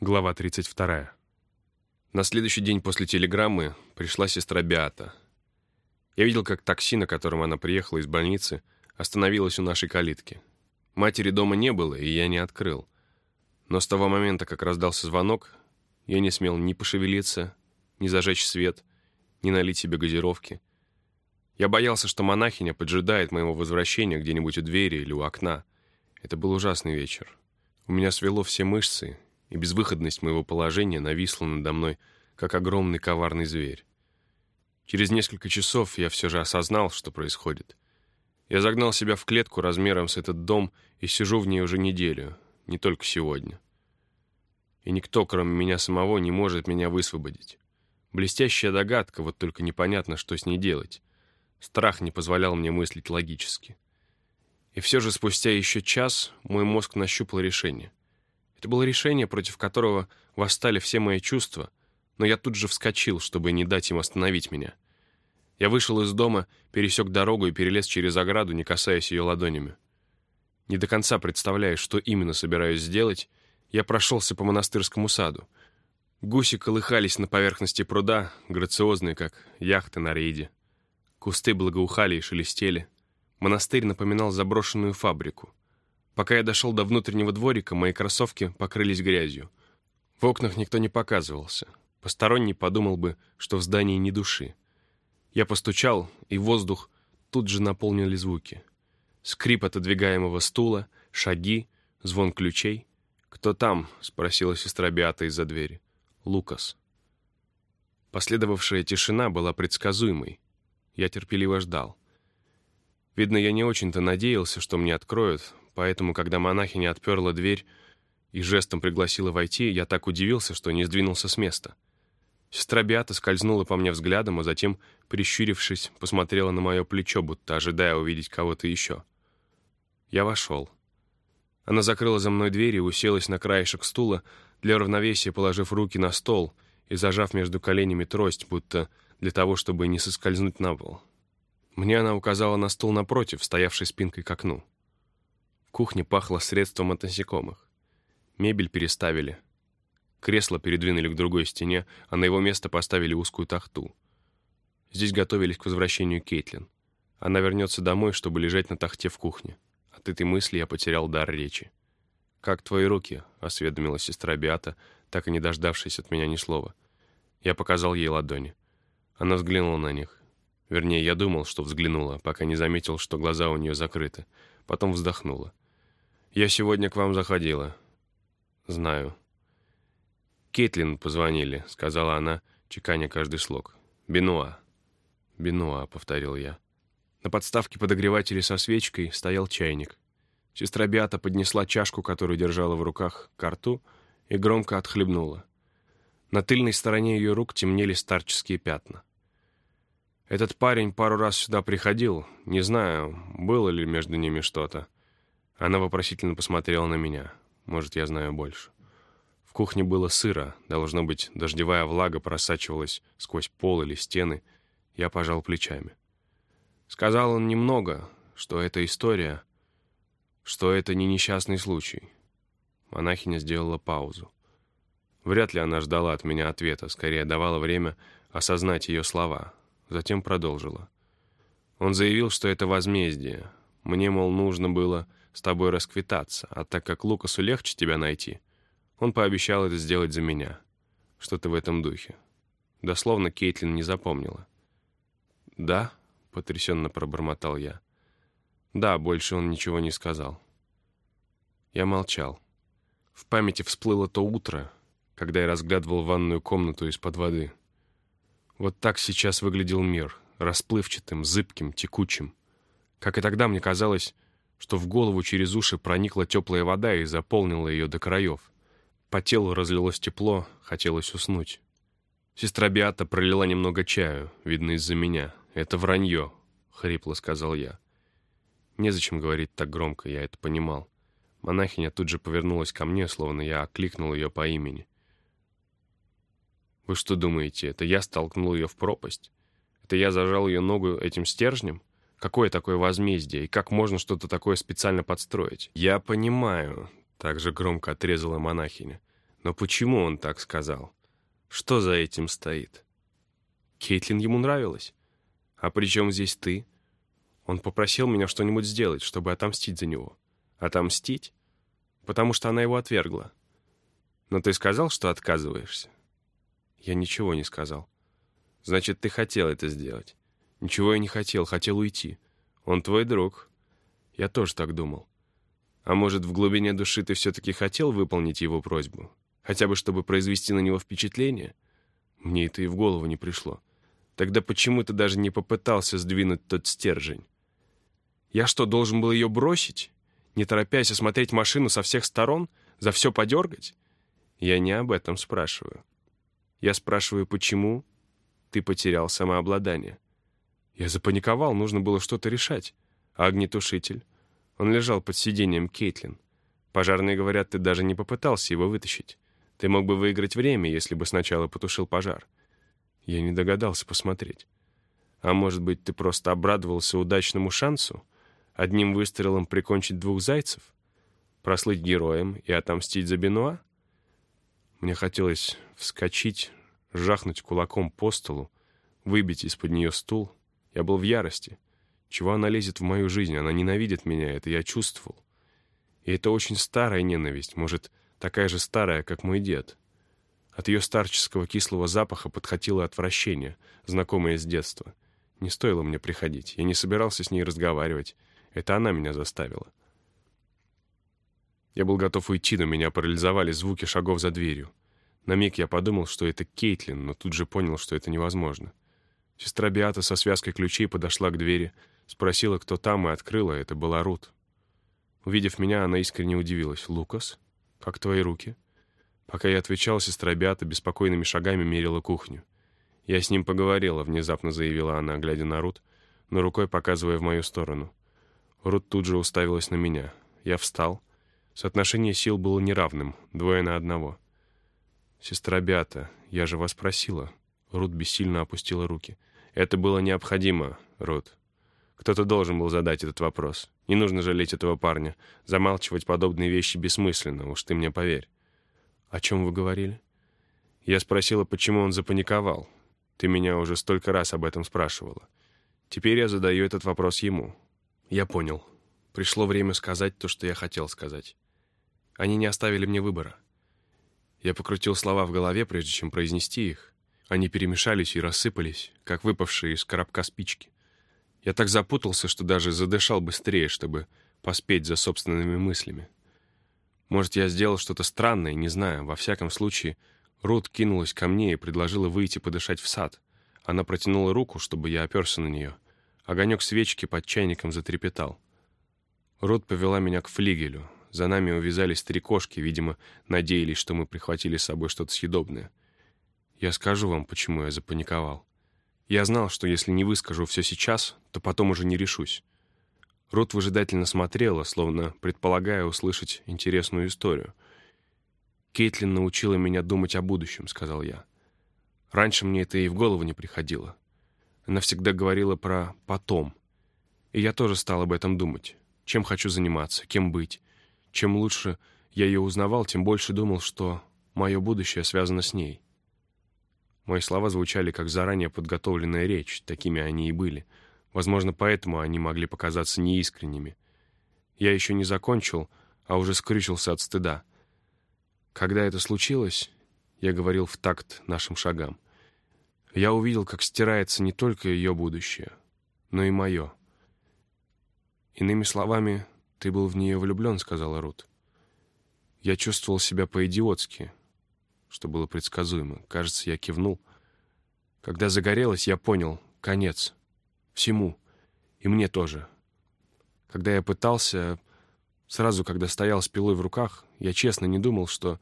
Глава 32. На следующий день после телеграммы пришла сестра Биата. Я видел, как такси, на котором она приехала из больницы, остановилось у нашей калитки. Матери дома не было, и я не открыл. Но с того момента, как раздался звонок, я не смел ни пошевелиться, ни зажечь свет, ни налить себе газировки. Я боялся, что монахиня поджидает моего возвращения где-нибудь у двери или у окна. Это был ужасный вечер. У меня свело все мышцы, и безвыходность моего положения нависла надо мной, как огромный коварный зверь. Через несколько часов я все же осознал, что происходит. Я загнал себя в клетку размером с этот дом и сижу в ней уже неделю, не только сегодня. И никто, кроме меня самого, не может меня высвободить. Блестящая догадка, вот только непонятно, что с ней делать. Страх не позволял мне мыслить логически. И все же спустя еще час мой мозг нащупал решение. Это было решение, против которого восстали все мои чувства, но я тут же вскочил, чтобы не дать им остановить меня. Я вышел из дома, пересек дорогу и перелез через ограду, не касаясь ее ладонями. Не до конца представляя, что именно собираюсь сделать, я прошелся по монастырскому саду. Гуси колыхались на поверхности пруда, грациозные, как яхты на рейде. Кусты благоухали и шелестели. Монастырь напоминал заброшенную фабрику. Пока я дошел до внутреннего дворика, мои кроссовки покрылись грязью. В окнах никто не показывался. Посторонний подумал бы, что в здании ни души. Я постучал, и воздух тут же наполнили звуки. Скрип отодвигаемого стула, шаги, звон ключей. «Кто там?» — спросила сестра Биата из-за двери. «Лукас». Последовавшая тишина была предсказуемой. Я терпеливо ждал. Видно, я не очень-то надеялся, что мне откроют, Поэтому, когда монахиня отперла дверь и жестом пригласила войти, я так удивился, что не сдвинулся с места. Сестра Биата скользнула по мне взглядом, а затем, прищурившись, посмотрела на мое плечо, будто ожидая увидеть кого-то еще. Я вошел. Она закрыла за мной дверь и уселась на краешек стула, для равновесия положив руки на стол и зажав между коленями трость, будто для того, чтобы не соскользнуть на пол. Мне она указала на стул напротив, стоявший спинкой к окну. В кухне пахло средством от насекомых. Мебель переставили. Кресло передвинули к другой стене, а на его место поставили узкую тахту. Здесь готовились к возвращению Кейтлин. Она вернется домой, чтобы лежать на тахте в кухне. От этой мысли я потерял дар речи. «Как твои руки?» — осведомила сестра Биата, так и не дождавшись от меня ни слова. Я показал ей ладони. Она взглянула на них. Вернее, я думал, что взглянула, пока не заметил, что глаза у нее закрыты. Потом вздохнула. «Я сегодня к вам заходила». «Знаю». «Кейтлин позвонили», — сказала она, чеканя каждый слог. «Бенуа». «Бенуа», — повторил я. На подставке подогревателя со свечкой стоял чайник. Сестра Биата поднесла чашку, которую держала в руках, к рту и громко отхлебнула. На тыльной стороне ее рук темнели старческие пятна. Этот парень пару раз сюда приходил. Не знаю, было ли между ними что-то. Она вопросительно посмотрела на меня. Может, я знаю больше. В кухне было сыро. Должно быть, дождевая влага просачивалась сквозь пол или стены. Я пожал плечами. Сказал он немного, что это история, что это не несчастный случай. Монахиня сделала паузу. Вряд ли она ждала от меня ответа, скорее давала время осознать ее слова, затем продолжила. Он заявил, что это возмездие. Мне, мол, нужно было с тобой расквитаться, а так как Лукасу легче тебя найти, он пообещал это сделать за меня. Что-то в этом духе. Дословно Кейтлин не запомнила. «Да?» — потрясенно пробормотал я. «Да, больше он ничего не сказал». Я молчал. В памяти всплыло то утро, когда я разглядывал ванную комнату из-под воды. Вот так сейчас выглядел мир, расплывчатым, зыбким, текучим. Как и тогда мне казалось, что в голову через уши проникла теплая вода и заполнила ее до краев. По телу разлилось тепло, хотелось уснуть. Сестра Биата пролила немного чаю, видно из-за меня. «Это вранье», — хрипло сказал я. Незачем говорить так громко, я это понимал. Монахиня тут же повернулась ко мне, словно я окликнул ее по имени. Вы что думаете, это я столкнул ее в пропасть? Это я зажал ее ногу этим стержнем? Какое такое возмездие? И как можно что-то такое специально подстроить? Я понимаю, так же громко отрезала монахиня. Но почему он так сказал? Что за этим стоит? Кейтлин ему нравилась. А при чем здесь ты? Он попросил меня что-нибудь сделать, чтобы отомстить за него. Отомстить? Потому что она его отвергла. Но ты сказал, что отказываешься? Я ничего не сказал. Значит, ты хотел это сделать. Ничего я не хотел, хотел уйти. Он твой друг. Я тоже так думал. А может, в глубине души ты все-таки хотел выполнить его просьбу? Хотя бы, чтобы произвести на него впечатление? Мне это и в голову не пришло. Тогда почему ты даже не попытался сдвинуть тот стержень? Я что, должен был ее бросить? Не торопясь осмотреть машину со всех сторон? За все подергать? Я не об этом спрашиваю. Я спрашиваю, почему ты потерял самообладание? Я запаниковал, нужно было что-то решать. А огнетушитель? Он лежал под сиденьем Кейтлин. Пожарные говорят, ты даже не попытался его вытащить. Ты мог бы выиграть время, если бы сначала потушил пожар. Я не догадался посмотреть. А может быть, ты просто обрадовался удачному шансу? Одним выстрелом прикончить двух зайцев? Прослыть героем и отомстить за Бенуа? Мне хотелось вскочить, жахнуть кулаком по столу, выбить из-под нее стул. Я был в ярости. Чего она лезет в мою жизнь? Она ненавидит меня, это я чувствовал. И это очень старая ненависть, может, такая же старая, как мой дед. От ее старческого кислого запаха подхватило отвращение, знакомое с детства. Не стоило мне приходить, я не собирался с ней разговаривать. Это она меня заставила. Я был готов уйти, но меня парализовали звуки шагов за дверью. На миг я подумал, что это Кейтлин, но тут же понял, что это невозможно. Сестра Биата со связкой ключей подошла к двери, спросила, кто там, и открыла. Это была Рут. Увидев меня, она искренне удивилась. «Лукас, как твои руки?» Пока я отвечал, сестра Биата беспокойными шагами мерила кухню. «Я с ним поговорила», — внезапно заявила она, глядя на Рут, но рукой показывая в мою сторону. Рут тут же уставилась на меня. Я встал. Соотношение сил было неравным, двое на одного. «Сестра Биата, я же вас просила». Рут бессильно опустила руки. «Это было необходимо, Рут. Кто-то должен был задать этот вопрос. Не нужно жалеть этого парня. Замалчивать подобные вещи бессмысленно, уж ты мне поверь». «О чем вы говорили?» Я спросила, почему он запаниковал. Ты меня уже столько раз об этом спрашивала. Теперь я задаю этот вопрос ему. Я понял. Пришло время сказать то, что я хотел сказать. Они не оставили мне выбора. Я покрутил слова в голове, прежде чем произнести их. Они перемешались и рассыпались, как выпавшие из коробка спички. Я так запутался, что даже задышал быстрее, чтобы поспеть за собственными мыслями. Может, я сделал что-то странное, не знаю. Во всяком случае, Рут кинулась ко мне и предложила выйти подышать в сад. Она протянула руку, чтобы я оперся на нее. Огонек свечки под чайником затрепетал. Рут повела меня к флигелю. За нами увязались три кошки, видимо, надеялись, что мы прихватили с собой что-то съедобное. Я скажу вам, почему я запаниковал. Я знал, что если не выскажу все сейчас, то потом уже не решусь. Рут выжидательно смотрела, словно предполагая услышать интересную историю. «Кейтлин научила меня думать о будущем», — сказал я. «Раньше мне это и в голову не приходило. Она всегда говорила про «потом». И я тоже стал об этом думать. Чем хочу заниматься, кем быть. Чем лучше я ее узнавал, тем больше думал, что мое будущее связано с ней. Мои слова звучали как заранее подготовленная речь, такими они и были. Возможно, поэтому они могли показаться неискренними. Я еще не закончил, а уже скрючился от стыда. Когда это случилось, я говорил в такт нашим шагам. Я увидел, как стирается не только ее будущее, но и мое. Иными словами, «Ты был в нее влюблен», — сказала Рут. Я чувствовал себя по-идиотски, что было предсказуемо. Кажется, я кивнул. Когда загорелось, я понял — конец. Всему. И мне тоже. Когда я пытался... Сразу, когда стоял с пилой в руках, я честно не думал, что...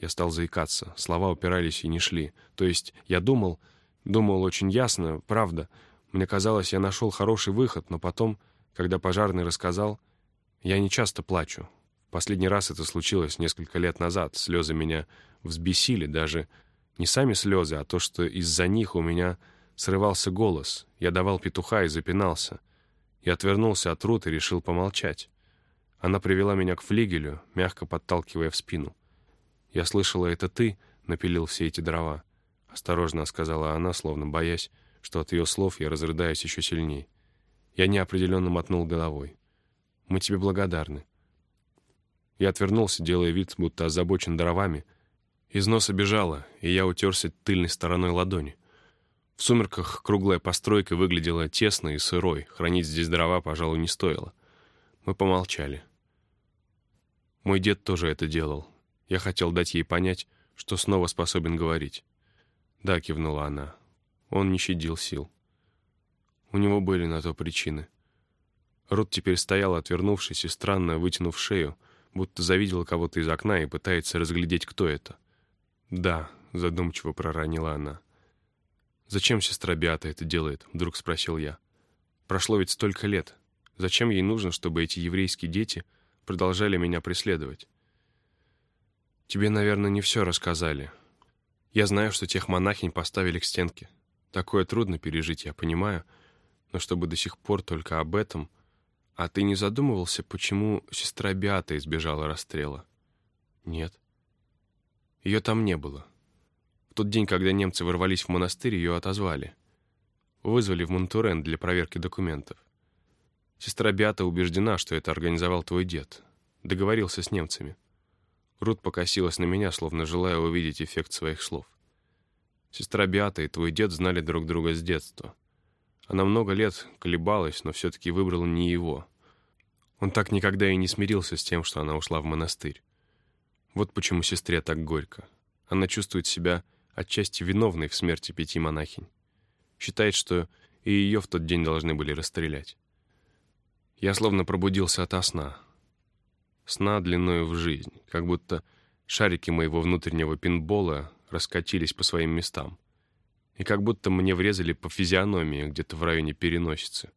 Я стал заикаться. Слова упирались и не шли. То есть я думал... Думал очень ясно, правда. Мне казалось, я нашел хороший выход, но потом, когда пожарный рассказал... Я не часто плачу. Последний раз это случилось несколько лет назад. Слезы меня взбесили, даже не сами слезы, а то, что из-за них у меня срывался голос. Я давал петуха и запинался. Я отвернулся от Рут и решил помолчать. Она привела меня к флигелю, мягко подталкивая в спину. «Я слышала, это ты напилил все эти дрова», — осторожно сказала она, словно боясь, что от ее слов я разрыдаюсь еще сильней. Я неопределенно мотнул головой. «Мы тебе благодарны». Я отвернулся, делая вид, будто озабочен дровами. Из носа бежало, и я утерся тыльной стороной ладони. В сумерках круглая постройка выглядела тесной и сырой. Хранить здесь дрова, пожалуй, не стоило. Мы помолчали. Мой дед тоже это делал. Я хотел дать ей понять, что снова способен говорить. «Да», — кивнула она. Он не щадил сил. У него были на то причины. Рут теперь стоял, отвернувшись и странно вытянув шею, будто завидела кого-то из окна и пытается разглядеть, кто это. «Да», — задумчиво проронила она. «Зачем сестра Биата это делает?» — вдруг спросил я. «Прошло ведь столько лет. Зачем ей нужно, чтобы эти еврейские дети продолжали меня преследовать?» «Тебе, наверное, не все рассказали. Я знаю, что тех монахинь поставили к стенке. Такое трудно пережить, я понимаю, но чтобы до сих пор только об этом... А ты не задумывался, почему сестра Биата избежала расстрела?» «Нет. Ее там не было. В тот день, когда немцы ворвались в монастырь, ее отозвали. Вызвали в Монтурен для проверки документов. Сестра Биата убеждена, что это организовал твой дед. Договорился с немцами. Рут покосилась на меня, словно желая увидеть эффект своих слов. Сестра Биата и твой дед знали друг друга с детства. Она много лет колебалась, но все-таки выбрала не его. Он так никогда и не смирился с тем, что она ушла в монастырь. Вот почему сестре так горько. Она чувствует себя отчасти виновной в смерти пяти монахинь. Считает, что и ее в тот день должны были расстрелять. Я словно пробудился ото сна сна длиною в жизнь, как будто шарики моего внутреннего пинбола раскатились по своим местам. И как будто мне врезали по физиономии где-то в районе переносицы.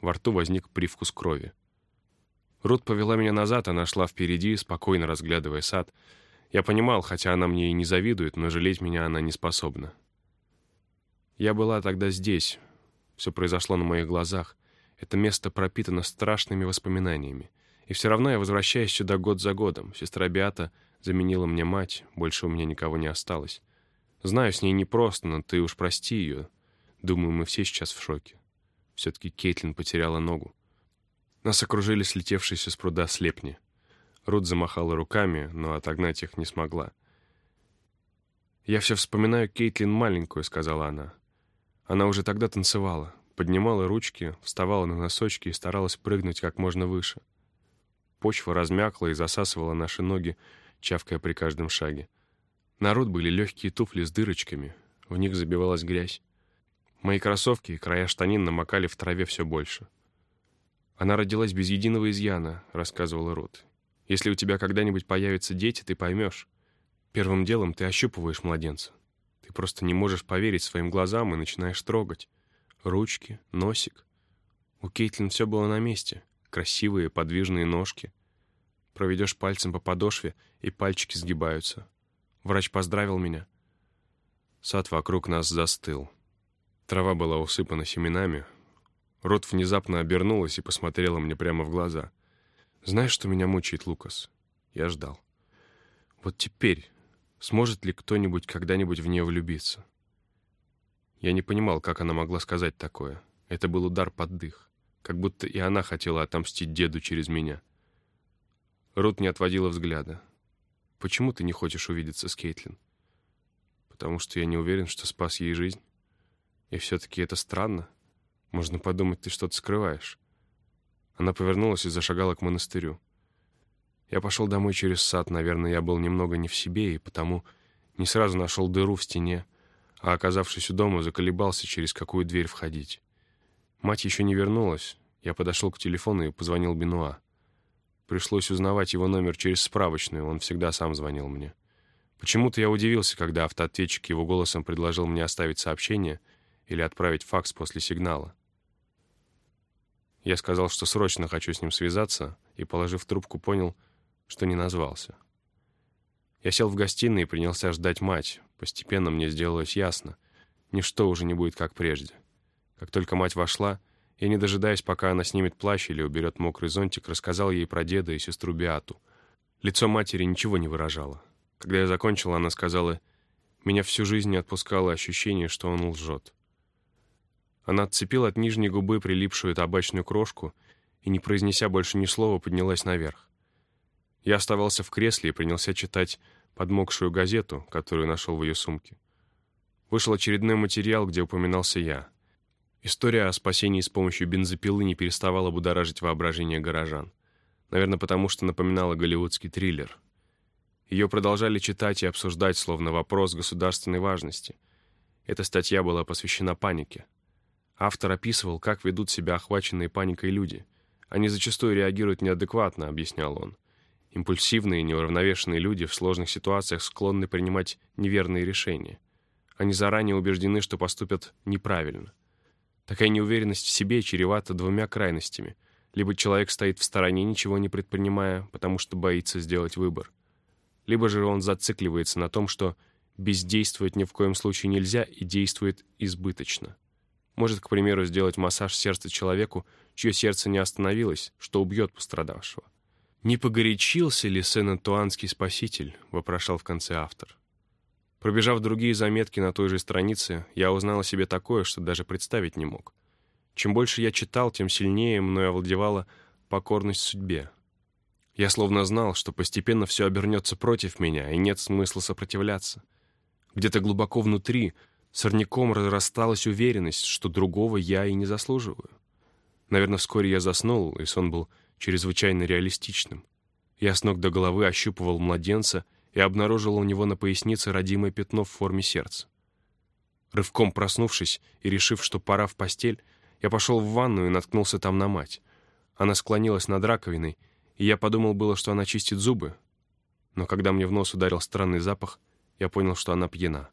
Во рту возник привкус крови. Рут повела меня назад, она шла впереди, спокойно разглядывая сад. Я понимал, хотя она мне и не завидует, но жалеть меня она не способна. Я была тогда здесь. Все произошло на моих глазах. Это место пропитано страшными воспоминаниями. И все равно я возвращаюсь сюда год за годом. Сестра Биата заменила мне мать, больше у меня никого не осталось. Знаю, с ней непросто, но ты уж прости ее. Думаю, мы все сейчас в шоке. Все-таки Кейтлин потеряла ногу. Нас окружили слетевшиеся с пруда слепни. Рут замахала руками, но отогнать их не смогла. «Я все вспоминаю Кейтлин маленькую», — сказала она. Она уже тогда танцевала, поднимала ручки, вставала на носочки и старалась прыгнуть как можно выше. Почва размякла и засасывала наши ноги, чавкая при каждом шаге. Народ были легкие туфли с дырочками, в них забивалась грязь. Мои кроссовки и края штанин намокали в траве все больше. «Она родилась без единого изъяна», — рассказывала Рут. «Если у тебя когда-нибудь появятся дети, ты поймешь. Первым делом ты ощупываешь младенца. Ты просто не можешь поверить своим глазам и начинаешь трогать. Ручки, носик. У Кейтлин все было на месте красивые подвижные ножки. Проведешь пальцем по подошве, и пальчики сгибаются. Врач поздравил меня. Сад вокруг нас застыл. Трава была усыпана семенами. Рот внезапно обернулась и посмотрела мне прямо в глаза. «Знаешь, что меня мучает, Лукас?» Я ждал. «Вот теперь сможет ли кто-нибудь когда-нибудь в нее влюбиться?» Я не понимал, как она могла сказать такое. Это был удар под дых как будто и она хотела отомстить деду через меня. Рут не отводила взгляда. «Почему ты не хочешь увидеться с Кейтлин?» «Потому что я не уверен, что спас ей жизнь. И все-таки это странно. Можно подумать, ты что-то скрываешь». Она повернулась и зашагала к монастырю. Я пошел домой через сад, наверное, я был немного не в себе, и потому не сразу нашел дыру в стене, а, оказавшись у дома, заколебался, через какую дверь входить. Мать еще не вернулась. Я подошел к телефону и позвонил Бенуа. Пришлось узнавать его номер через справочную, он всегда сам звонил мне. Почему-то я удивился, когда автоответчик его голосом предложил мне оставить сообщение или отправить факс после сигнала. Я сказал, что срочно хочу с ним связаться, и, положив трубку, понял, что не назвался. Я сел в гостиной и принялся ждать мать. Постепенно мне сделалось ясно. Ничто уже не будет как прежде. Как только мать вошла, я, не дожидаясь, пока она снимет плащ или уберет мокрый зонтик, рассказал ей про деда и сестру Биату. Лицо матери ничего не выражало. Когда я закончил, она сказала, «Меня всю жизнь не отпускало ощущение, что он лжет». Она отцепила от нижней губы прилипшую табачную крошку и, не произнеся больше ни слова, поднялась наверх. Я оставался в кресле и принялся читать подмокшую газету, которую нашел в ее сумке. Вышел очередной материал, где упоминался я. История о спасении с помощью бензопилы не переставала будоражить воображение горожан. Наверное, потому что напоминала голливудский триллер. Ее продолжали читать и обсуждать, словно вопрос государственной важности. Эта статья была посвящена панике. Автор описывал, как ведут себя охваченные паникой люди. Они зачастую реагируют неадекватно, объяснял он. Импульсивные, неуравновешенные люди в сложных ситуациях склонны принимать неверные решения. Они заранее убеждены, что поступят неправильно. Такая неуверенность в себе чревата двумя крайностями. Либо человек стоит в стороне, ничего не предпринимая, потому что боится сделать выбор. Либо же он зацикливается на том, что бездействовать ни в коем случае нельзя и действует избыточно. Может, к примеру, сделать массаж сердца человеку, чье сердце не остановилось, что убьет пострадавшего. «Не погорячился ли сен-антуанский спаситель?» — вопрошал в конце автор. Пробежав другие заметки на той же странице, я узнал о себе такое, что даже представить не мог. Чем больше я читал, тем сильнее мной овладевала покорность судьбе. Я словно знал, что постепенно все обернется против меня, и нет смысла сопротивляться. Где-то глубоко внутри — Сорняком разрасталась уверенность, что другого я и не заслуживаю. Наверное, вскоре я заснул, и сон был чрезвычайно реалистичным. Я с ног до головы ощупывал младенца и обнаружил у него на пояснице родимое пятно в форме сердца. Рывком проснувшись и решив, что пора в постель, я пошел в ванную и наткнулся там на мать. Она склонилась над раковиной, и я подумал было, что она чистит зубы. Но когда мне в нос ударил странный запах, я понял, что она пьяна.